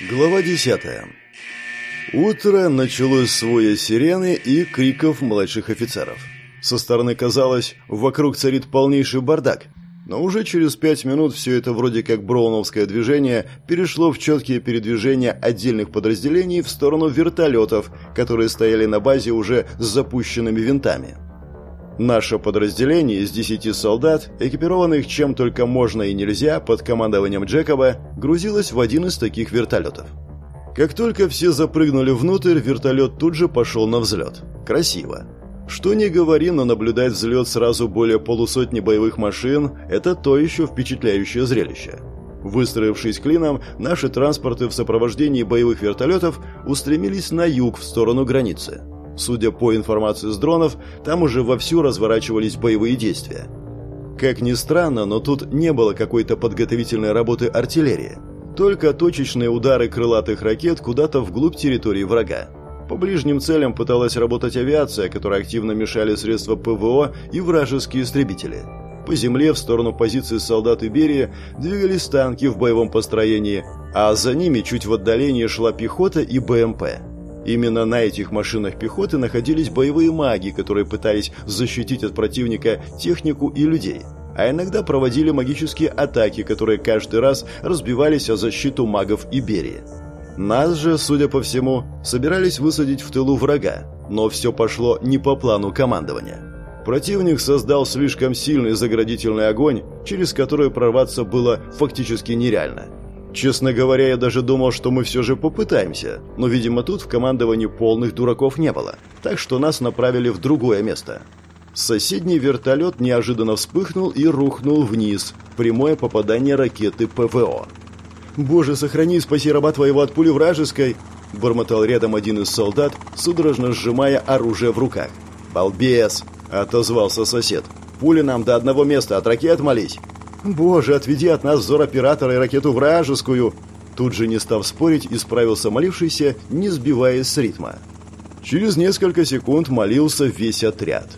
Глава 10. Утро началось с воя сирены и криков младших офицеров. Со стороны казалось, вокруг царит полнейший бардак. Но уже через пять минут все это вроде как броуновское движение перешло в четкие передвижения отдельных подразделений в сторону вертолетов, которые стояли на базе уже с запущенными винтами. Наше подразделение из десяти солдат, экипированных чем только можно и нельзя под командованием Джекоба, грузилось в один из таких вертолетов. Как только все запрыгнули внутрь, вертолет тут же пошел на взлет. Красиво. Что ни говори, но наблюдать взлет сразу более полусотни боевых машин – это то еще впечатляющее зрелище. Выстроившись клином, наши транспорты в сопровождении боевых вертолетов устремились на юг в сторону границы – Судя по информации с дронов, там уже вовсю разворачивались боевые действия. Как ни странно, но тут не было какой-то подготовительной работы артиллерии. Только точечные удары крылатых ракет куда-то вглубь территории врага. По ближним целям пыталась работать авиация, которой активно мешали средства ПВО и вражеские истребители. По земле в сторону позиции солдат Иберии двигались танки в боевом построении, а за ними чуть в отдалении шла пехота и БМП. Именно на этих машинах пехоты находились боевые маги, которые пытались защитить от противника технику и людей, а иногда проводили магические атаки, которые каждый раз разбивались о защиту магов Иберии. Нас же, судя по всему, собирались высадить в тылу врага, но все пошло не по плану командования. Противник создал слишком сильный заградительный огонь, через который прорваться было фактически нереально – Честно говоря, я даже думал, что мы все же попытаемся, но, видимо, тут в командовании полных дураков не было, так что нас направили в другое место. Соседний вертолет неожиданно вспыхнул и рухнул вниз. Прямое попадание ракеты ПВО. «Боже, сохрани, спаси раба твоего от пули вражеской!» Бормотал рядом один из солдат, судорожно сжимая оружие в руках. «Балбес!» – отозвался сосед. «Пули нам до одного места от ракет молись!» «Боже, отведи от нас взор оператора и ракету вражескую!» Тут же, не став спорить, исправился молившийся, не сбиваясь с ритма. Через несколько секунд молился весь отряд.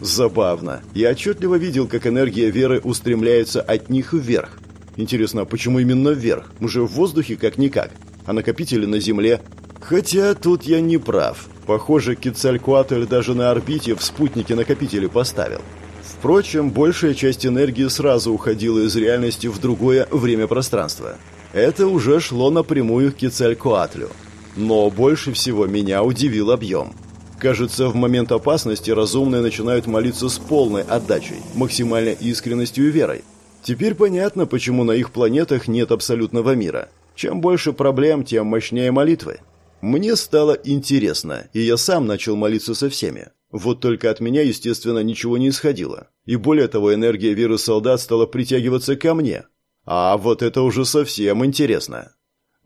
Забавно. Я отчетливо видел, как энергия веры устремляется от них вверх. Интересно, почему именно вверх? Мы же в воздухе как-никак, а накопители на Земле. Хотя тут я не прав. Похоже, Кецалькуатль даже на орбите в спутнике накопители поставил. Впрочем, большая часть энергии сразу уходила из реальности в другое время-пространство. Это уже шло напрямую к Кецалькоатлю. Но больше всего меня удивил объем. Кажется, в момент опасности разумные начинают молиться с полной отдачей, максимальной искренностью и верой. Теперь понятно, почему на их планетах нет абсолютного мира. Чем больше проблем, тем мощнее молитвы. Мне стало интересно, и я сам начал молиться со всеми. Вот только от меня, естественно, ничего не исходило. И более того, энергия веры солдат стала притягиваться ко мне. А вот это уже совсем интересно.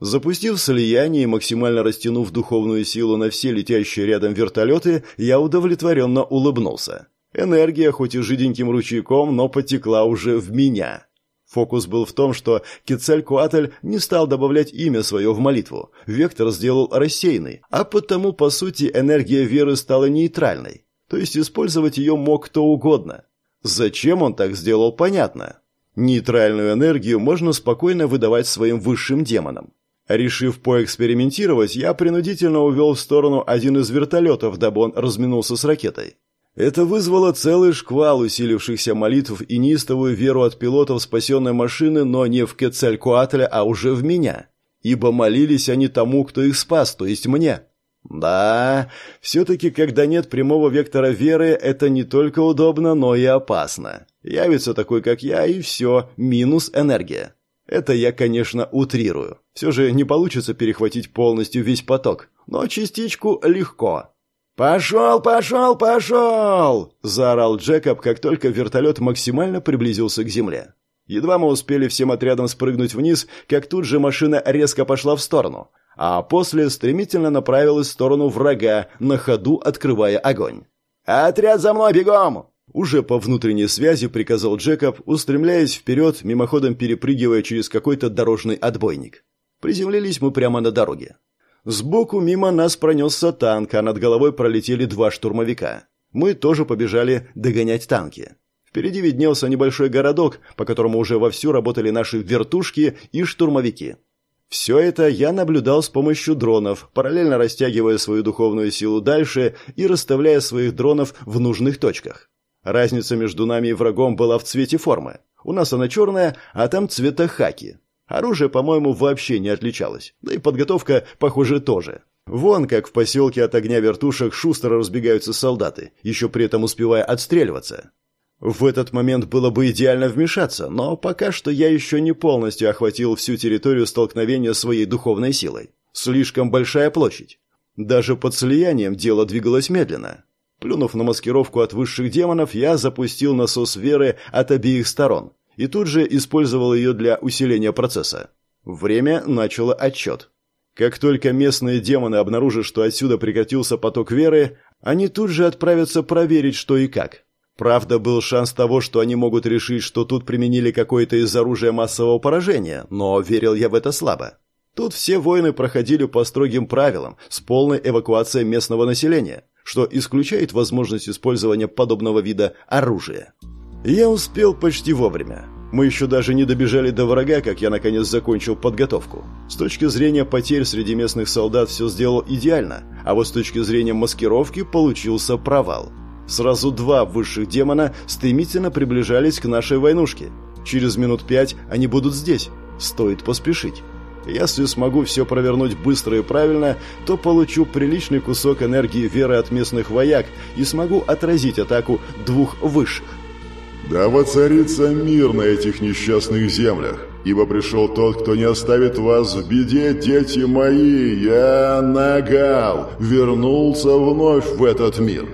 Запустив слияние и максимально растянув духовную силу на все летящие рядом вертолеты, я удовлетворенно улыбнулся. Энергия, хоть и жиденьким ручейком, но потекла уже в меня. Фокус был в том, что Кецалькуатль не стал добавлять имя свое в молитву. Вектор сделал рассеянный, а потому, по сути, энергия веры стала нейтральной. То есть использовать ее мог кто угодно. Зачем он так сделал, понятно. Нейтральную энергию можно спокойно выдавать своим высшим демонам. Решив поэкспериментировать, я принудительно увел в сторону один из вертолетов, дабы он разминулся с ракетой. Это вызвало целый шквал усилившихся молитв и неистовую веру от пилотов спасенной машины, но не в Кецалькуатля, а уже в меня. Ибо молились они тому, кто их спас, то есть мне. Да, все-таки, когда нет прямого вектора веры, это не только удобно, но и опасно. Явится такой, как я, и все, минус энергия. Это я, конечно, утрирую. Все же не получится перехватить полностью весь поток, но частичку легко. «Пошел, пошел, пошел!» – заорал Джекоб, как только вертолет максимально приблизился к земле. Едва мы успели всем отрядом спрыгнуть вниз, как тут же машина резко пошла в сторону, а после стремительно направилась в сторону врага, на ходу открывая огонь. «Отряд за мной, бегом!» Уже по внутренней связи приказал Джекоб, устремляясь вперед, мимоходом перепрыгивая через какой-то дорожный отбойник. Приземлились мы прямо на дороге. Сбоку мимо нас пронесся танк, а над головой пролетели два штурмовика. Мы тоже побежали догонять танки. Впереди виднелся небольшой городок, по которому уже вовсю работали наши вертушки и штурмовики. Все это я наблюдал с помощью дронов, параллельно растягивая свою духовную силу дальше и расставляя своих дронов в нужных точках. Разница между нами и врагом была в цвете формы. У нас она черная, а там цвета хаки. Оружие, по-моему, вообще не отличалось. Да и подготовка, похоже, тоже. Вон как в поселке от огня вертушек шустро разбегаются солдаты, еще при этом успевая отстреливаться. В этот момент было бы идеально вмешаться, но пока что я еще не полностью охватил всю территорию столкновения своей духовной силой. Слишком большая площадь. Даже под слиянием дело двигалось медленно. Плюнув на маскировку от высших демонов, я запустил насос веры от обеих сторон и тут же использовал ее для усиления процесса. Время начало отчет. Как только местные демоны обнаружат, что отсюда прекратился поток веры, они тут же отправятся проверить, что и как. Правда, был шанс того, что они могут решить, что тут применили какое-то из оружия массового поражения, но верил я в это слабо. Тут все войны проходили по строгим правилам, с полной эвакуацией местного населения, что исключает возможность использования подобного вида оружия. Я успел почти вовремя. Мы еще даже не добежали до врага, как я наконец закончил подготовку. С точки зрения потерь среди местных солдат все сделал идеально, а вот с точки зрения маскировки получился провал. Сразу два высших демона стремительно приближались к нашей войнушке. Через минут пять они будут здесь. Стоит поспешить. Если смогу все провернуть быстро и правильно, то получу приличный кусок энергии веры от местных вояк и смогу отразить атаку двух высших. «Да воцарится мир на этих несчастных землях, ибо пришел тот, кто не оставит вас в беде, дети мои, я Нагал, вернулся вновь в этот мир».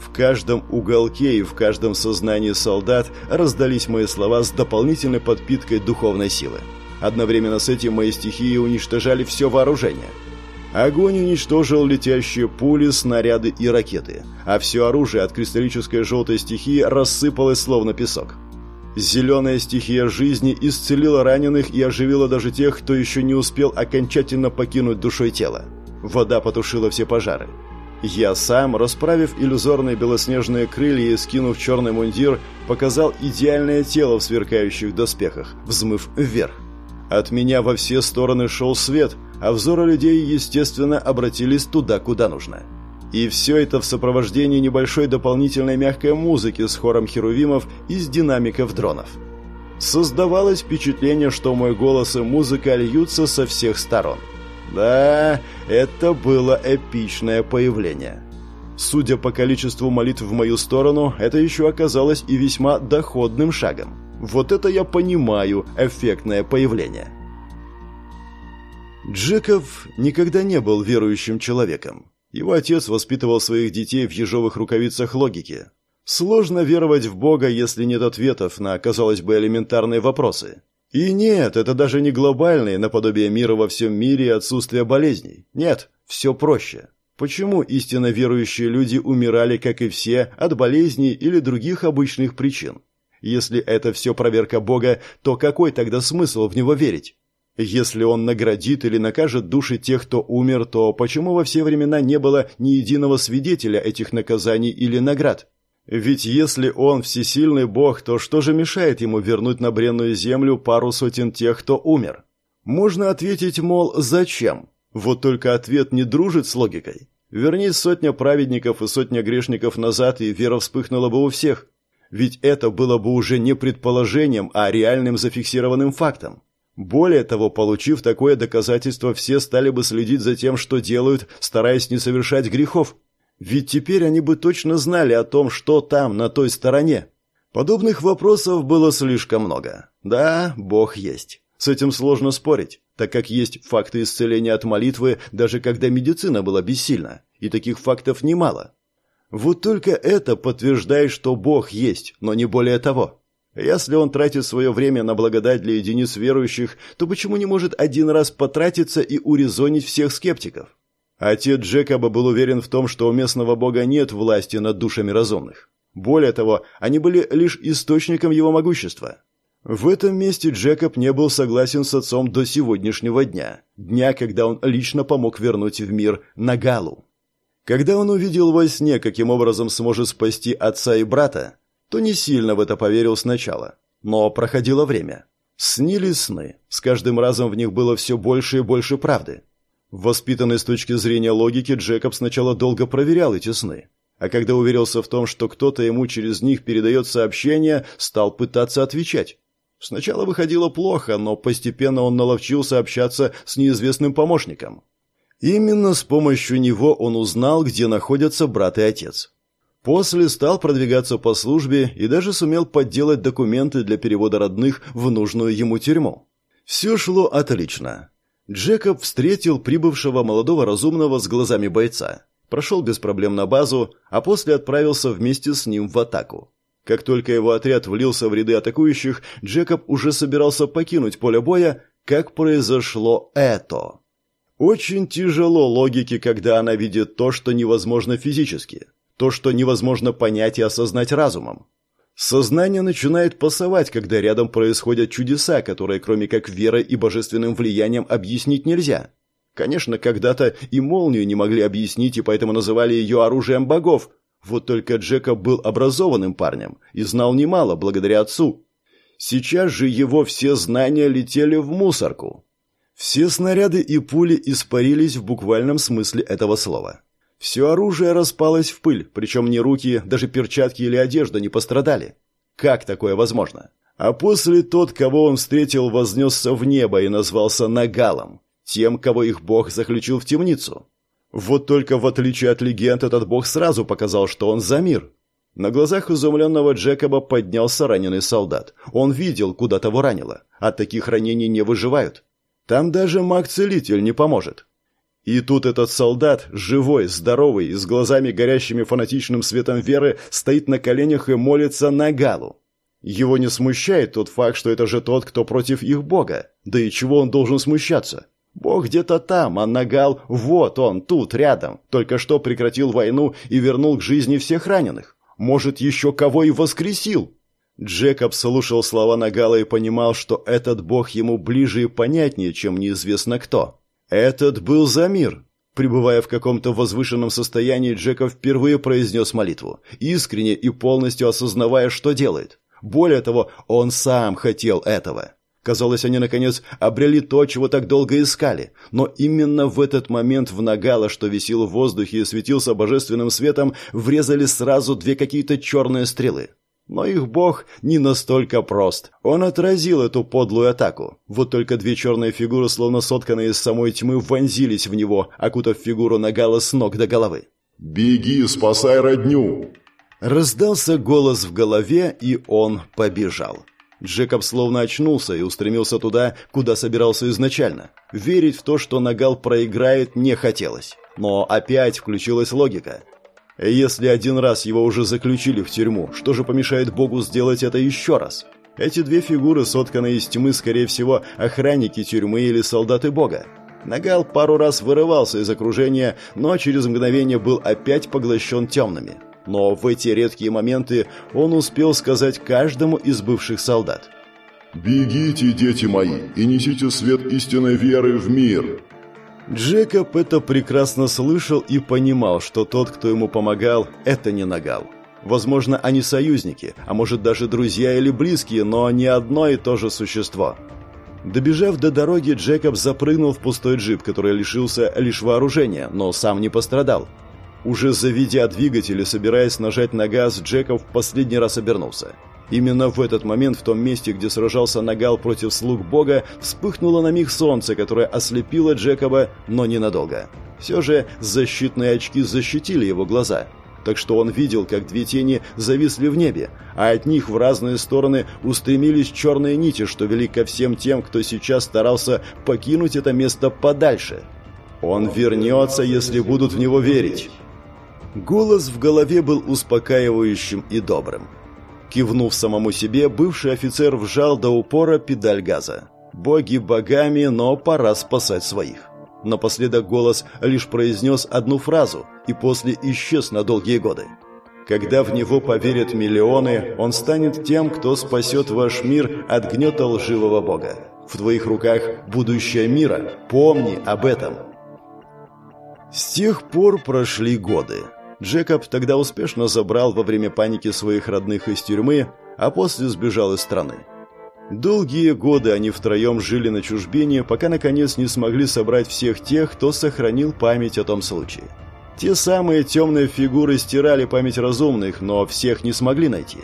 В каждом уголке и в каждом сознании солдат раздались мои слова с дополнительной подпиткой духовной силы. Одновременно с этим мои стихии уничтожали все вооружение – Огонь уничтожил летящие пули, снаряды и ракеты, а все оружие от кристаллической желтой стихии рассыпалось словно песок. Зеленая стихия жизни исцелила раненых и оживила даже тех, кто еще не успел окончательно покинуть душой тело. Вода потушила все пожары. Я сам, расправив иллюзорные белоснежные крылья и скинув черный мундир, показал идеальное тело в сверкающих доспехах, взмыв вверх. От меня во все стороны шел свет, а взоры людей, естественно, обратились туда, куда нужно. И все это в сопровождении небольшой дополнительной мягкой музыки с хором херувимов из динамиков дронов. Создавалось впечатление, что мой голос и музыка льются со всех сторон. Да, это было эпичное появление. Судя по количеству молитв в мою сторону, это еще оказалось и весьма доходным шагом. Вот это я понимаю, эффектное появление. Джеков никогда не был верующим человеком. Его отец воспитывал своих детей в ежовых рукавицах логики. Сложно веровать в Бога, если нет ответов на, казалось бы, элементарные вопросы. И нет, это даже не глобальное наподобие мира во всем мире и отсутствие болезней. Нет, все проще. Почему истинно верующие люди умирали, как и все, от болезней или других обычных причин? Если это все проверка Бога, то какой тогда смысл в него верить? Если он наградит или накажет души тех, кто умер, то почему во все времена не было ни единого свидетеля этих наказаний или наград? Ведь если он всесильный бог, то что же мешает ему вернуть на бренную землю пару сотен тех, кто умер? Можно ответить, мол, зачем? Вот только ответ не дружит с логикой. Вернись сотня праведников и сотня грешников назад, и вера вспыхнула бы у всех. Ведь это было бы уже не предположением, а реальным зафиксированным фактом. Более того, получив такое доказательство, все стали бы следить за тем, что делают, стараясь не совершать грехов. Ведь теперь они бы точно знали о том, что там, на той стороне. Подобных вопросов было слишком много. Да, Бог есть. С этим сложно спорить, так как есть факты исцеления от молитвы, даже когда медицина была бессильна, и таких фактов немало. Вот только это подтверждает, что Бог есть, но не более того. Если он тратит свое время на благодать для единиц верующих, то почему не может один раз потратиться и урезонить всех скептиков? Отец Джекоба был уверен в том, что у местного бога нет власти над душами разумных. Более того, они были лишь источником его могущества. В этом месте Джекоб не был согласен с отцом до сегодняшнего дня, дня, когда он лично помог вернуть в мир Нагалу. Когда он увидел во сне, каким образом сможет спасти отца и брата, то не сильно в это поверил сначала. Но проходило время. Снились сны. С каждым разом в них было все больше и больше правды. Воспитанный с точки зрения логики, Джекоб сначала долго проверял эти сны. А когда уверился в том, что кто-то ему через них передает сообщение, стал пытаться отвечать. Сначала выходило плохо, но постепенно он наловчился общаться с неизвестным помощником. Именно с помощью него он узнал, где находятся брат и отец. После стал продвигаться по службе и даже сумел подделать документы для перевода родных в нужную ему тюрьму. Все шло отлично. Джекоб встретил прибывшего молодого разумного с глазами бойца. Прошел без проблем на базу, а после отправился вместе с ним в атаку. Как только его отряд влился в ряды атакующих, Джекоб уже собирался покинуть поле боя, как произошло это. Очень тяжело логике, когда она видит то, что невозможно физически, то, что невозможно понять и осознать разумом. Сознание начинает пасовать, когда рядом происходят чудеса, которые кроме как верой и божественным влиянием объяснить нельзя. Конечно, когда-то и молнию не могли объяснить, и поэтому называли ее оружием богов, вот только Джекоб был образованным парнем и знал немало благодаря отцу. Сейчас же его все знания летели в мусорку. Все снаряды и пули испарились в буквальном смысле этого слова. Все оружие распалось в пыль, причем ни руки, даже перчатки или одежда не пострадали. Как такое возможно? А после тот, кого он встретил, вознесся в небо и назвался Нагалом, тем, кого их бог заключил в темницу. Вот только в отличие от легенд, этот бог сразу показал, что он за мир. На глазах изумленного Джекоба поднялся раненый солдат. Он видел, куда того ранило. От таких ранений не выживают. Там даже маг-целитель не поможет. И тут этот солдат, живой, здоровый с глазами горящими фанатичным светом веры, стоит на коленях и молится на Галу. Его не смущает тот факт, что это же тот, кто против их бога. Да и чего он должен смущаться? Бог где-то там, а Нагал вот он, тут, рядом. Только что прекратил войну и вернул к жизни всех раненых. Может, еще кого и воскресил. Джекоб слушал слова Нагала и понимал, что этот бог ему ближе и понятнее, чем неизвестно кто. Этот был за мир. Пребывая в каком-то возвышенном состоянии, Джекоб впервые произнес молитву, искренне и полностью осознавая, что делает. Более того, он сам хотел этого. Казалось, они, наконец, обрели то, чего так долго искали. Но именно в этот момент в Нагало, что висел в воздухе и светился божественным светом, врезали сразу две какие-то черные стрелы. Но их бог не настолько прост. Он отразил эту подлую атаку. Вот только две черные фигуры, словно сотканные из самой тьмы, вонзились в него, окутав фигуру Нагала с ног до головы. «Беги, спасай родню!» Раздался голос в голове, и он побежал. Джекоб словно очнулся и устремился туда, куда собирался изначально. Верить в то, что Нагал проиграет, не хотелось. Но опять включилась логика. Если один раз его уже заключили в тюрьму, что же помешает Богу сделать это еще раз? Эти две фигуры, сотканные из тьмы, скорее всего, охранники тюрьмы или солдаты Бога. Нагал пару раз вырывался из окружения, но через мгновение был опять поглощен темными но в эти редкие моменты он успел сказать каждому из бывших солдат. «Бегите, дети мои, и несите свет истинной веры в мир!» Джекоб это прекрасно слышал и понимал, что тот, кто ему помогал, это не Нагал. Возможно, они союзники, а может даже друзья или близкие, но не одно и то же существо. Добежав до дороги, Джекоб запрыгнул в пустой джип, который лишился лишь вооружения, но сам не пострадал. Уже заведя двигатель и собираясь нажать на газ, Джеков в последний раз обернулся. Именно в этот момент, в том месте, где сражался Нагал против слуг бога, вспыхнуло на миг солнце, которое ослепило Джекоба, но ненадолго. Все же защитные очки защитили его глаза. Так что он видел, как две тени зависли в небе, а от них в разные стороны устремились черные нити, что вели ко всем тем, кто сейчас старался покинуть это место подальше. «Он вернется, если будут в него верить». Голос в голове был успокаивающим и добрым. Кивнув самому себе, бывший офицер вжал до упора педаль газа. Боги богами, но пора спасать своих. Напоследок голос лишь произнес одну фразу и после исчез на долгие годы. Когда в него поверят миллионы, он станет тем, кто спасет ваш мир от гнета лживого бога. В твоих руках будущее мира. Помни об этом. С тех пор прошли годы. Джекоб тогда успешно забрал во время паники своих родных из тюрьмы, а после сбежал из страны. Долгие годы они втроем жили на чужбине, пока наконец не смогли собрать всех тех, кто сохранил память о том случае. Те самые темные фигуры стирали память разумных, но всех не смогли найти.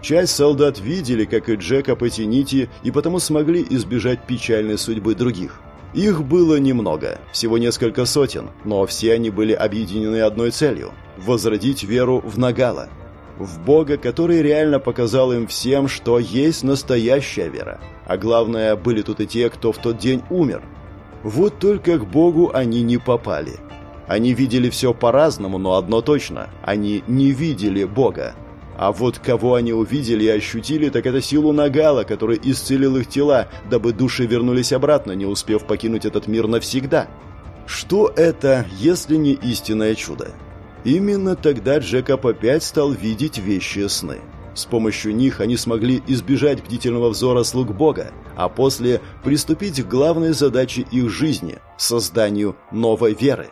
Часть солдат видели, как и Джека эти нити, и потому смогли избежать печальной судьбы других. Их было немного, всего несколько сотен, но все они были объединены одной целью – возродить веру в Нагала – в Бога, который реально показал им всем, что есть настоящая вера. А главное, были тут и те, кто в тот день умер. Вот только к Богу они не попали. Они видели все по-разному, но одно точно – они не видели Бога. А вот кого они увидели и ощутили, так это силу Нагала, который исцелил их тела, дабы души вернулись обратно, не успев покинуть этот мир навсегда. Что это, если не истинное чудо? Именно тогда Джекоб опять стал видеть вещи сны. С помощью них они смогли избежать бдительного взора слуг Бога, а после приступить к главной задаче их жизни – созданию новой веры.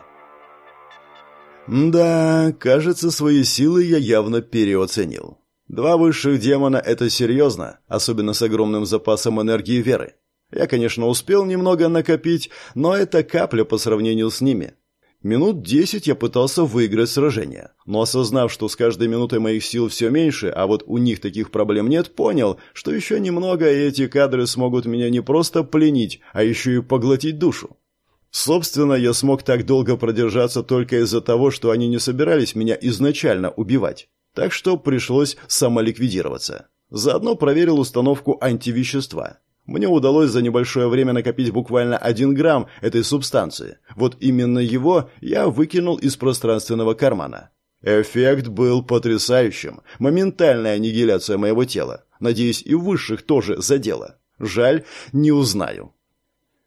Да, кажется, свои силы я явно переоценил. Два высших демона – это серьезно, особенно с огромным запасом энергии веры. Я, конечно, успел немного накопить, но это капля по сравнению с ними. Минут десять я пытался выиграть сражение, но осознав, что с каждой минутой моих сил все меньше, а вот у них таких проблем нет, понял, что еще немного и эти кадры смогут меня не просто пленить, а еще и поглотить душу. Собственно, я смог так долго продержаться только из-за того, что они не собирались меня изначально убивать. Так что пришлось самоликвидироваться. Заодно проверил установку антивещества. Мне удалось за небольшое время накопить буквально один грамм этой субстанции. Вот именно его я выкинул из пространственного кармана. Эффект был потрясающим. Моментальная аннигиляция моего тела. Надеюсь, и высших тоже задело. Жаль, не узнаю.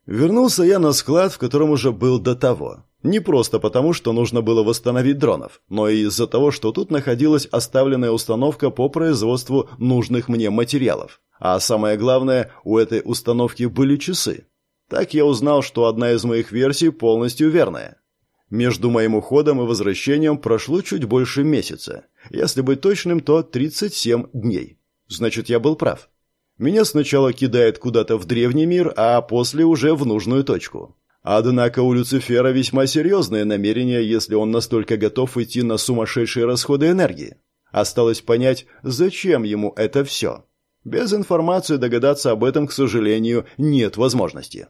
Вернулся я на склад, в котором уже был до того. Не просто потому, что нужно было восстановить дронов, но и из-за того, что тут находилась оставленная установка по производству нужных мне материалов. А самое главное, у этой установки были часы. Так я узнал, что одна из моих версий полностью верная. Между моим уходом и возвращением прошло чуть больше месяца. Если быть точным, то 37 дней. Значит, я был прав. Меня сначала кидает куда-то в древний мир, а после уже в нужную точку. Однако у Люцифера весьма серьезные намерения, если он настолько готов идти на сумасшедшие расходы энергии. Осталось понять, зачем ему это все. Без информации догадаться об этом, к сожалению, нет возможности.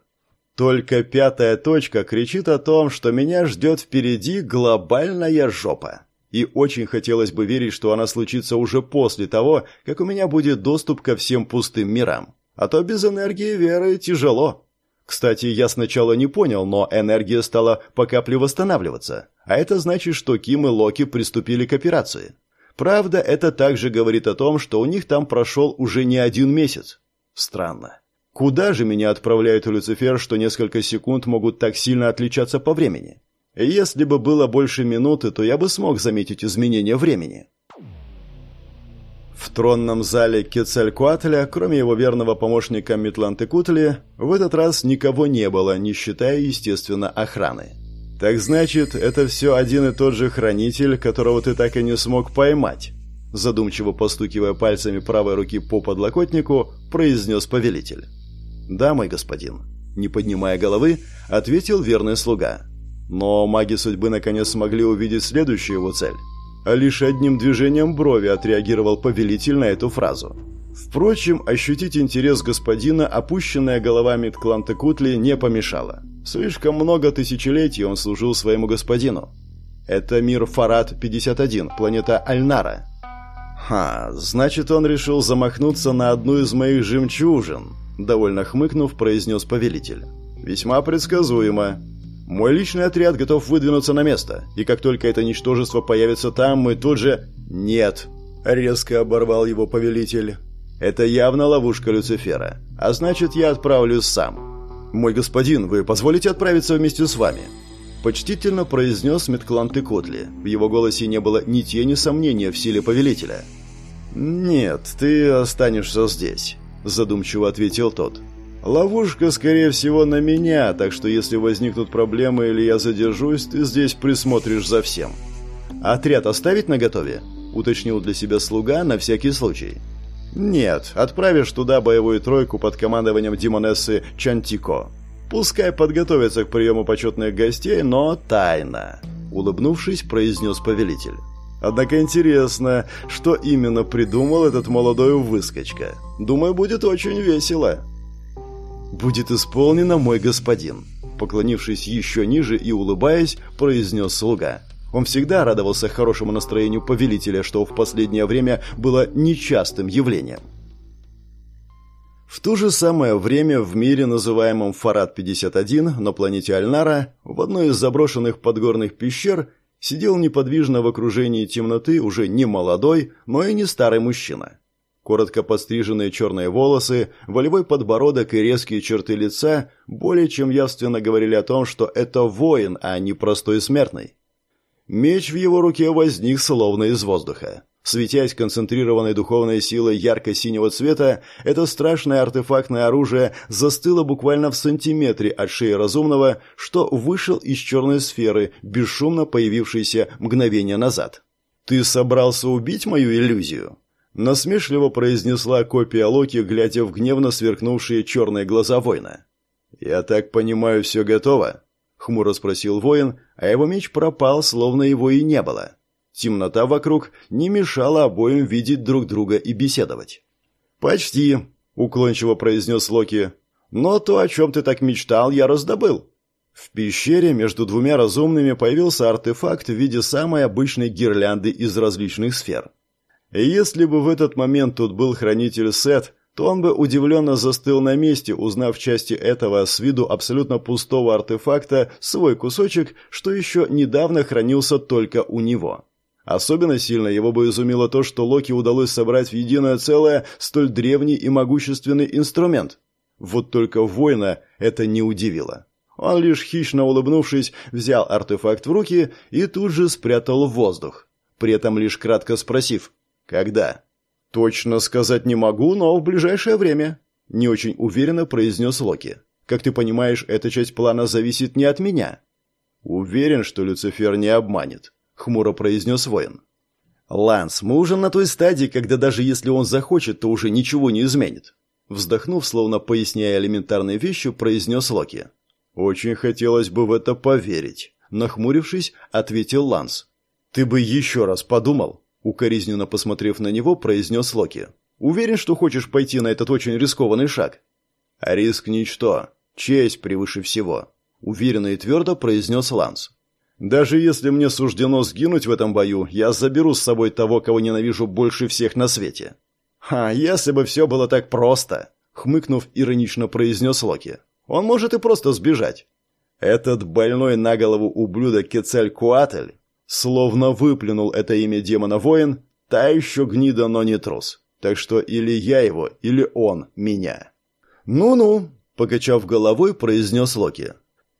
Только пятая точка кричит о том, что меня ждет впереди глобальная жопа. И очень хотелось бы верить, что она случится уже после того, как у меня будет доступ ко всем пустым мирам. А то без энергии веры тяжело. Кстати, я сначала не понял, но энергия стала по капле восстанавливаться. А это значит, что Ким и Локи приступили к операции. Правда, это также говорит о том, что у них там прошел уже не один месяц. Странно. Куда же меня отправляет Люцифер, что несколько секунд могут так сильно отличаться по времени? Если бы было больше минуты, то я бы смог заметить изменения времени. В тронном зале Кецалькуатля, кроме его верного помощника Митланты Кутли, в этот раз никого не было, не считая, естественно, охраны. «Так значит, это все один и тот же хранитель, которого ты так и не смог поймать?» Задумчиво постукивая пальцами правой руки по подлокотнику, произнес повелитель. «Да, мой господин», — не поднимая головы, ответил верный слуга. Но маги судьбы наконец смогли увидеть следующую его цель. А лишь одним движением брови отреагировал повелитель на эту фразу. Впрочем, ощутить интерес господина, опущенная голова Миткланта Кутли, не помешала. Слишком много тысячелетий он служил своему господину. Это мир Фарад-51, планета Альнара. Ха, значит, он решил замахнуться на одну из моих жемчужин, довольно хмыкнув, произнес повелитель. Весьма предсказуемо. Мой личный отряд готов выдвинуться на место, и как только это ничтожество появится там, мы тут же... Нет, резко оборвал его повелитель. Это явно ловушка Люцифера, а значит, я отправлюсь сам. «Мой господин, вы позволите отправиться вместе с вами?» Почтительно произнес Меткланты Котли. В его голосе не было ни тени сомнения в силе повелителя. «Нет, ты останешься здесь», – задумчиво ответил тот. «Ловушка, скорее всего, на меня, так что если возникнут проблемы или я задержусь, ты здесь присмотришь за всем». «Отряд оставить наготове?» – уточнил для себя слуга на всякий случай. Нет, отправишь туда боевую тройку под командованием Димонессы Чантико. Пускай подготовятся к приему почетных гостей, но тайно. Улыбнувшись, произнес повелитель. Однако интересно, что именно придумал этот молодой выскочка. Думаю, будет очень весело. Будет исполнено, мой господин. Поклонившись еще ниже и улыбаясь, произнес слуга. Он всегда радовался хорошему настроению повелителя, что в последнее время было нечастым явлением. В то же самое время в мире, называемом Фарад-51, на планете Альнара, в одной из заброшенных подгорных пещер, сидел неподвижно в окружении темноты уже не молодой, но и не старый мужчина. Коротко подстриженные черные волосы, волевой подбородок и резкие черты лица более чем явственно говорили о том, что это воин, а не простой смертный. Меч в его руке возник словно из воздуха. Светясь концентрированной духовной силой ярко-синего цвета, это страшное артефактное оружие застыло буквально в сантиметре от шеи разумного, что вышел из черной сферы, бесшумно появившейся мгновение назад. «Ты собрался убить мою иллюзию?» Насмешливо произнесла копия Локи, глядя в гневно сверкнувшие черные глаза воина. «Я так понимаю, все готово?» — хмуро спросил воин, а его меч пропал, словно его и не было. Темнота вокруг не мешала обоим видеть друг друга и беседовать. «Почти», — уклончиво произнес Локи. «Но то, о чем ты так мечтал, я раздобыл». В пещере между двумя разумными появился артефакт в виде самой обычной гирлянды из различных сфер. И если бы в этот момент тут был хранитель Сет, то он бы удивленно застыл на месте, узнав части этого с виду абсолютно пустого артефакта свой кусочек, что еще недавно хранился только у него. Особенно сильно его бы изумило то, что Локи удалось собрать в единое целое столь древний и могущественный инструмент. Вот только воина это не удивило. Он лишь хищно улыбнувшись, взял артефакт в руки и тут же спрятал в воздух, при этом лишь кратко спросив «Когда?». «Точно сказать не могу, но в ближайшее время», — не очень уверенно произнес Локи. «Как ты понимаешь, эта часть плана зависит не от меня». «Уверен, что Люцифер не обманет», — хмуро произнес воин. «Ланс, мы уже на той стадии, когда даже если он захочет, то уже ничего не изменит». Вздохнув, словно поясняя элементарные вещи, произнес Локи. «Очень хотелось бы в это поверить», — нахмурившись, ответил Ланс. «Ты бы еще раз подумал», — укоризненно посмотрев на него, произнес Локи. «Уверен, что хочешь пойти на этот очень рискованный шаг?» «А риск ничто. Честь превыше всего», — уверенно и твердо произнес Ланс. Даже если мне суждено сгинуть в этом бою, я заберу с собой того, кого ненавижу больше всех на свете. Ха, если бы все было так просто, хмыкнув, иронично произнес Локи. Он может и просто сбежать. Этот больной на голову ублюдок Кецалькуатль словно выплюнул это имя демона-воин, та еще гнида, но не трус. Так что или я его, или он меня. «Ну-ну», — покачав головой, произнес Локи.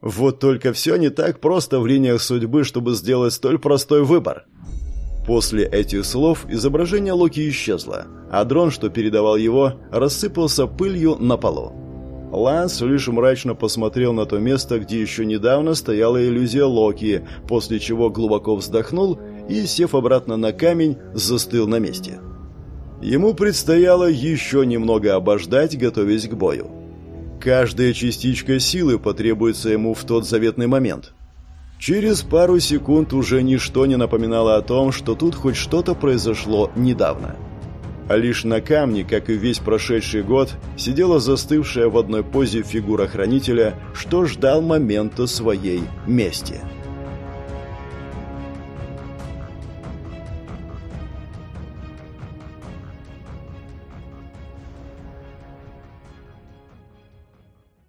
Вот только все не так просто в линиях судьбы, чтобы сделать столь простой выбор. После этих слов изображение Локи исчезло, а дрон, что передавал его, рассыпался пылью на полу. Ланс лишь мрачно посмотрел на то место, где еще недавно стояла иллюзия Локи, после чего глубоко вздохнул и, сев обратно на камень, застыл на месте. Ему предстояло еще немного обождать, готовясь к бою. Каждая частичка силы потребуется ему в тот заветный момент. Через пару секунд уже ничто не напоминало о том, что тут хоть что-то произошло недавно. А лишь на камне, как и весь прошедший год, сидела застывшая в одной позе фигура хранителя, что ждал момента своей мести.